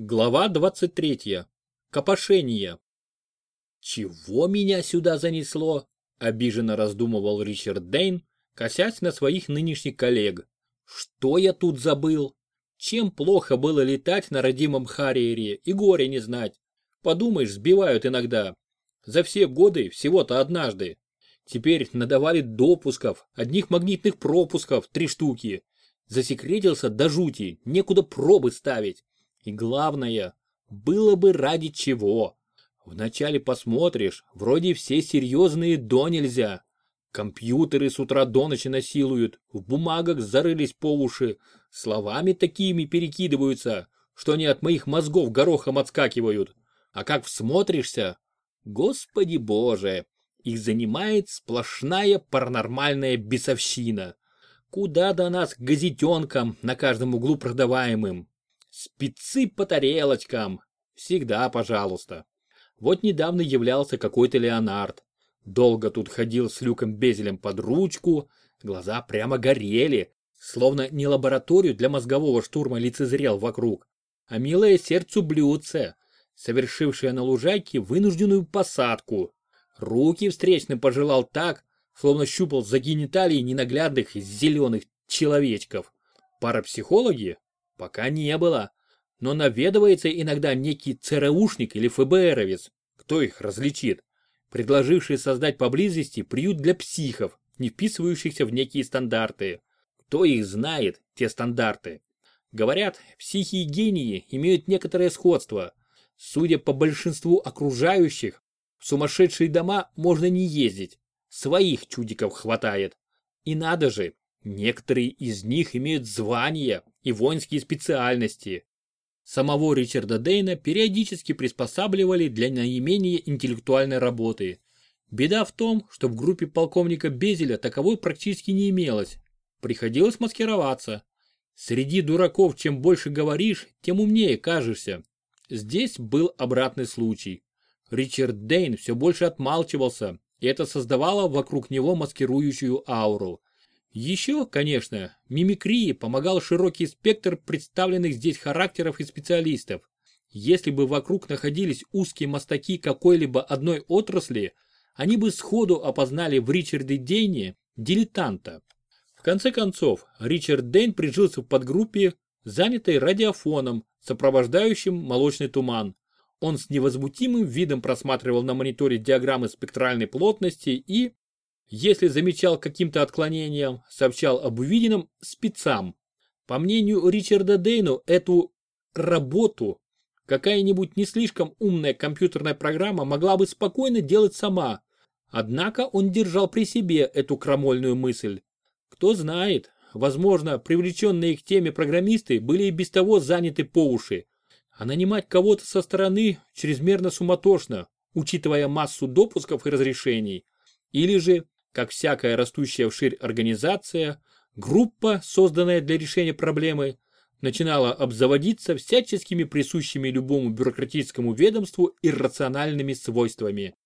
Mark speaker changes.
Speaker 1: Глава 23. Копошение. «Чего меня сюда занесло?» – обиженно раздумывал Ричард Дейн, косясь на своих нынешних коллег. «Что я тут забыл? Чем плохо было летать на родимом Харриере и горе не знать? Подумаешь, сбивают иногда. За все годы всего-то однажды. Теперь надавали допусков, одних магнитных пропусков, три штуки. Засекретился до жути, некуда пробы ставить. И главное, было бы ради чего. Вначале посмотришь, вроде все серьезные до нельзя. Компьютеры с утра до ночи насилуют, в бумагах зарылись по уши, словами такими перекидываются, что они от моих мозгов горохом отскакивают. А как всмотришься, господи боже, их занимает сплошная паранормальная бесовщина. Куда до нас газетенкам на каждом углу продаваемым? Спецы по тарелочкам. Всегда пожалуйста. Вот недавно являлся какой-то Леонард. Долго тут ходил с Люком Безелем под ручку, глаза прямо горели, словно не лабораторию для мозгового штурма лицезрел вокруг, а милое сердцу блюдце, совершившее на лужайке вынужденную посадку. Руки встречным пожелал так, словно щупал за гениталии ненаглядных зеленых человечков. Парапсихологи Пока не было. Но наведывается иногда некий ЦРУшник или ФБРовец. Кто их различит? Предложивший создать поблизости приют для психов, не вписывающихся в некие стандарты. Кто их знает, те стандарты? Говорят, психи и гении имеют некоторое сходство. Судя по большинству окружающих, в сумасшедшие дома можно не ездить. Своих чудиков хватает. И надо же, некоторые из них имеют звания, и воинские специальности. Самого Ричарда Дейна периодически приспосабливали для наименее интеллектуальной работы. Беда в том, что в группе полковника Безеля таковой практически не имелось. Приходилось маскироваться. Среди дураков чем больше говоришь, тем умнее кажешься. Здесь был обратный случай. Ричард Дейн все больше отмалчивался, и это создавало вокруг него маскирующую ауру. Еще, конечно, мимикрии помогал широкий спектр представленных здесь характеров и специалистов. Если бы вокруг находились узкие мостаки какой-либо одной отрасли, они бы сходу опознали в Ричарде Дейне дилетанта. В конце концов, Ричард Дейн прижился в подгруппе, занятой радиофоном, сопровождающим молочный туман. Он с невозмутимым видом просматривал на мониторе диаграммы спектральной плотности и, если замечал каким-то отклонением, сообщал об увиденном спецам. По мнению Ричарда Дейну, эту работу какая-нибудь не слишком умная компьютерная программа могла бы спокойно делать сама. Однако он держал при себе эту крамольную мысль. Кто знает, возможно, привлеченные к теме программисты были и без того заняты по уши. А нанимать кого-то со стороны чрезмерно суматошно, учитывая массу допусков и разрешений. Или же как всякая растущая вширь организация, группа, созданная для решения проблемы, начинала обзаводиться всяческими присущими любому бюрократическому ведомству иррациональными свойствами.